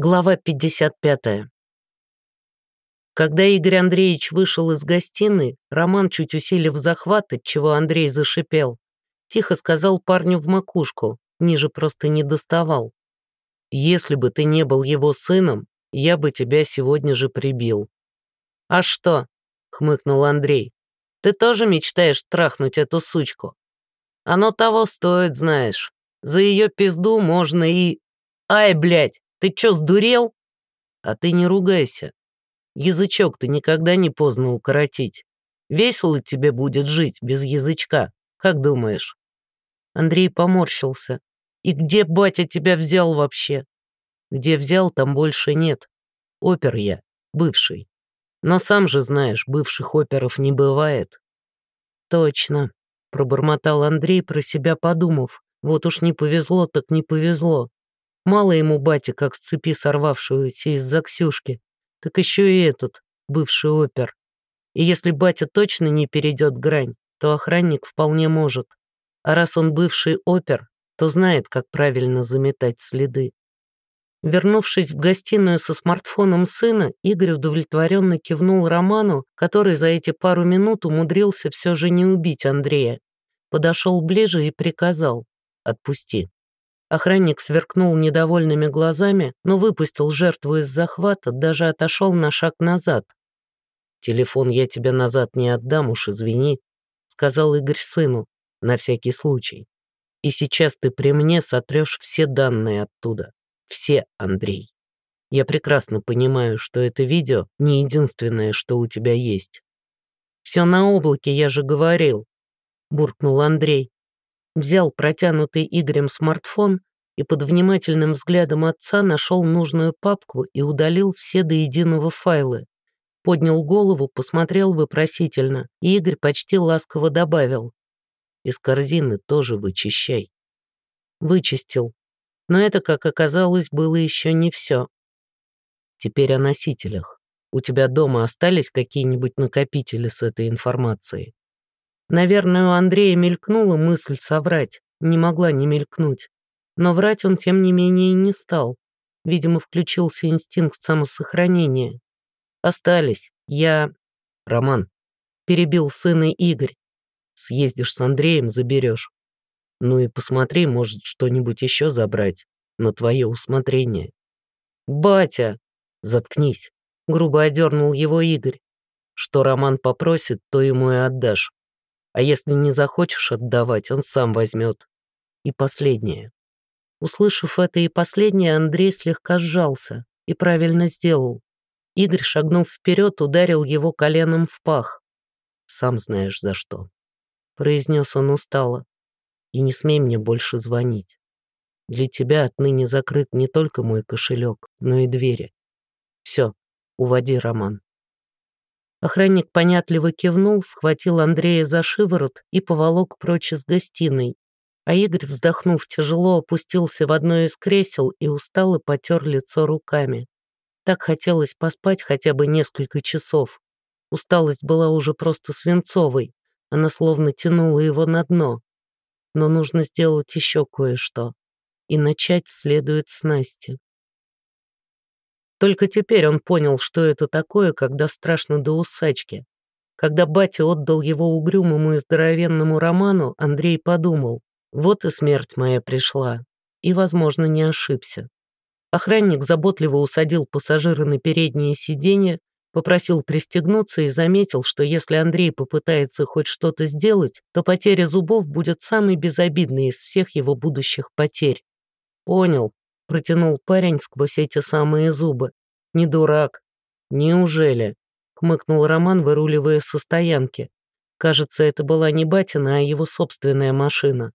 Глава 55. Когда Игорь Андреевич вышел из гостиной, Роман, чуть усилив захват, от чего Андрей зашипел, тихо сказал парню в макушку, ниже просто не доставал. «Если бы ты не был его сыном, я бы тебя сегодня же прибил». «А что?» — хмыкнул Андрей. «Ты тоже мечтаешь трахнуть эту сучку? Оно того стоит, знаешь. За ее пизду можно и... Ай, блядь!» Ты чё, сдурел? А ты не ругайся. Язычок ты никогда не поздно укоротить. Весело тебе будет жить без язычка, как думаешь?» Андрей поморщился. «И где батя тебя взял вообще?» «Где взял, там больше нет. Опер я, бывший. Но сам же знаешь, бывших оперов не бывает». «Точно», — пробормотал Андрей, про себя подумав. «Вот уж не повезло, так не повезло. Мало ему бати, как с цепи сорвавшегося из-за Ксюшки, так еще и этот, бывший опер. И если батя точно не перейдет грань, то охранник вполне может. А раз он бывший опер, то знает, как правильно заметать следы. Вернувшись в гостиную со смартфоном сына, Игорь удовлетворенно кивнул Роману, который за эти пару минут умудрился все же не убить Андрея. Подошел ближе и приказал «Отпусти». Охранник сверкнул недовольными глазами, но выпустил жертву из захвата, даже отошел на шаг назад. «Телефон я тебе назад не отдам, уж извини», — сказал Игорь сыну, на всякий случай. «И сейчас ты при мне сотрешь все данные оттуда. Все, Андрей. Я прекрасно понимаю, что это видео не единственное, что у тебя есть». «Все на облаке, я же говорил», — буркнул Андрей взял протянутый Игорем смартфон и под внимательным взглядом отца нашел нужную папку и удалил все до единого файлы. Поднял голову, посмотрел вопросительно, и Игорь почти ласково добавил. «Из корзины тоже вычищай». Вычистил. Но это, как оказалось, было еще не все. Теперь о носителях. У тебя дома остались какие-нибудь накопители с этой информацией? Наверное, у Андрея мелькнула мысль соврать, не могла не мелькнуть. Но врать он, тем не менее, не стал. Видимо, включился инстинкт самосохранения. «Остались. Я...» «Роман», — перебил сына Игорь. «Съездишь с Андреем, заберешь. Ну и посмотри, может, что-нибудь еще забрать. На твое усмотрение». «Батя!» «Заткнись», — грубо одернул его Игорь. «Что Роман попросит, то ему и отдашь. А если не захочешь отдавать, он сам возьмет. И последнее. Услышав это и последнее, Андрей слегка сжался и правильно сделал. Игорь, шагнув вперед, ударил его коленом в пах. «Сам знаешь за что», — произнес он устало. «И не смей мне больше звонить. Для тебя отныне закрыт не только мой кошелек, но и двери. Все, уводи, Роман». Охранник понятливо кивнул, схватил Андрея за шиворот и поволок прочь из гостиной. А Игорь, вздохнув тяжело, опустился в одно из кресел и устало потер лицо руками. Так хотелось поспать хотя бы несколько часов. Усталость была уже просто свинцовой, она словно тянула его на дно. Но нужно сделать еще кое-что. И начать следует с Насти. Только теперь он понял, что это такое, когда страшно до усачки. Когда батя отдал его угрюмому и здоровенному Роману, Андрей подумал, вот и смерть моя пришла. И, возможно, не ошибся. Охранник заботливо усадил пассажира на переднее сиденье, попросил пристегнуться и заметил, что если Андрей попытается хоть что-то сделать, то потеря зубов будет самой безобидной из всех его будущих потерь. «Понял», протянул парень сквозь эти самые зубы. «Не дурак». «Неужели?» — хмыкнул Роман, выруливая со стоянки. Кажется, это была не батина, а его собственная машина.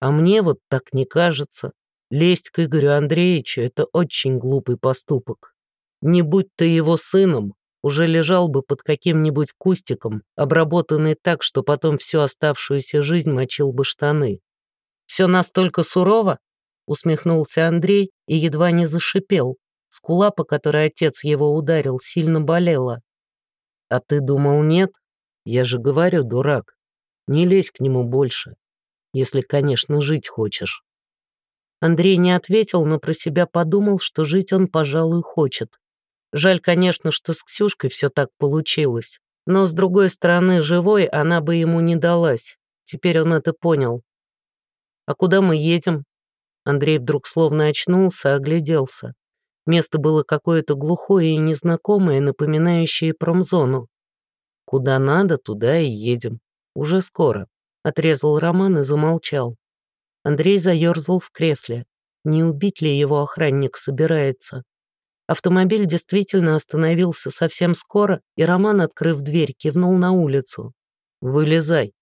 А мне вот так не кажется. Лезть к Игорю Андреевичу — это очень глупый поступок. Не будь ты его сыном, уже лежал бы под каким-нибудь кустиком, обработанный так, что потом всю оставшуюся жизнь мочил бы штаны. Все настолько сурово? усмехнулся Андрей и едва не зашипел. Скула, по которой отец его ударил, сильно болела. «А ты думал, нет? Я же говорю, дурак. Не лезь к нему больше, если, конечно, жить хочешь». Андрей не ответил, но про себя подумал, что жить он, пожалуй, хочет. Жаль, конечно, что с Ксюшкой все так получилось. Но, с другой стороны, живой она бы ему не далась. Теперь он это понял. «А куда мы едем?» Андрей вдруг словно очнулся, огляделся. Место было какое-то глухое и незнакомое, напоминающее промзону. «Куда надо, туда и едем. Уже скоро», — отрезал Роман и замолчал. Андрей заерзал в кресле. Не убить ли его охранник собирается? Автомобиль действительно остановился совсем скоро, и Роман, открыв дверь, кивнул на улицу. «Вылезай».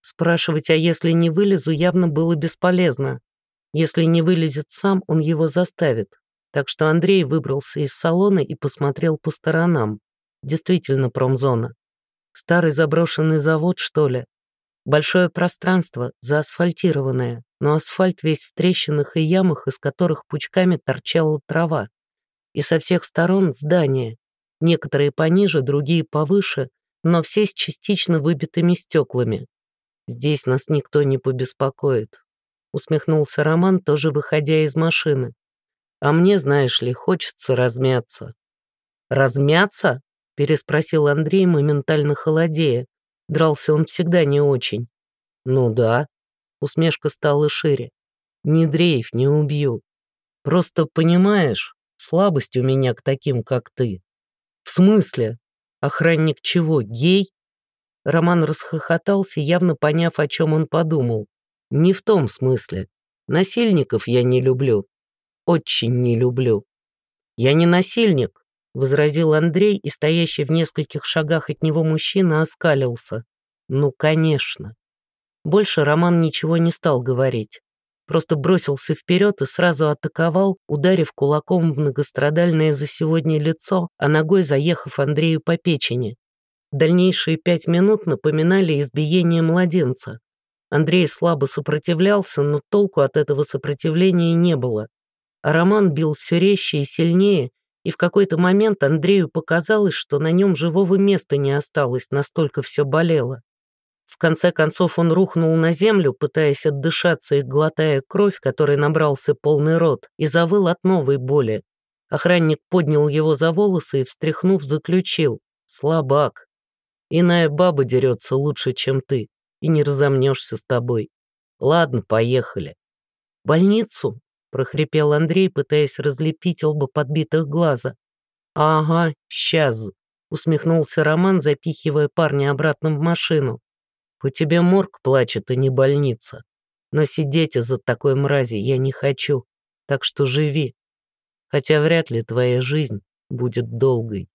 Спрашивать, а если не вылезу, явно было бесполезно. Если не вылезет сам, он его заставит. Так что Андрей выбрался из салона и посмотрел по сторонам. Действительно промзона. Старый заброшенный завод, что ли? Большое пространство, заасфальтированное, но асфальт весь в трещинах и ямах, из которых пучками торчала трава. И со всех сторон здания, некоторые пониже, другие повыше, но все с частично выбитыми стеклами. Здесь нас никто не побеспокоит усмехнулся Роман, тоже выходя из машины. А мне, знаешь ли, хочется размяться. Размяться? переспросил Андрей, моментально холодея. Дрался он всегда не очень. Ну да. Усмешка стала шире. Не дрейф, не убью. Просто понимаешь, слабость у меня к таким, как ты. В смысле? Охранник чего, гей? Роман расхохотался, явно поняв, о чем он подумал. Не в том смысле. Насильников я не люблю. Очень не люблю. Я не насильник, возразил Андрей, и стоящий в нескольких шагах от него мужчина оскалился. Ну, конечно. Больше Роман ничего не стал говорить. Просто бросился вперед и сразу атаковал, ударив кулаком в многострадальное за сегодня лицо, а ногой заехав Андрею по печени. Дальнейшие пять минут напоминали избиение младенца. Андрей слабо сопротивлялся, но толку от этого сопротивления не было. Роман бил все резче и сильнее, и в какой-то момент Андрею показалось, что на нем живого места не осталось, настолько все болело. В конце концов он рухнул на землю, пытаясь отдышаться и глотая кровь, которой набрался полный рот, и завыл от новой боли. Охранник поднял его за волосы и, встряхнув, заключил. «Слабак. Иная баба дерется лучше, чем ты и не разомнешься с тобой. Ладно, поехали. Больницу? Прохрипел Андрей, пытаясь разлепить оба подбитых глаза. Ага, сейчас, усмехнулся Роман, запихивая парня обратно в машину. По тебе морг плачет, а не больница. Но сидеть из-за такой мрази я не хочу, так что живи. Хотя вряд ли твоя жизнь будет долгой.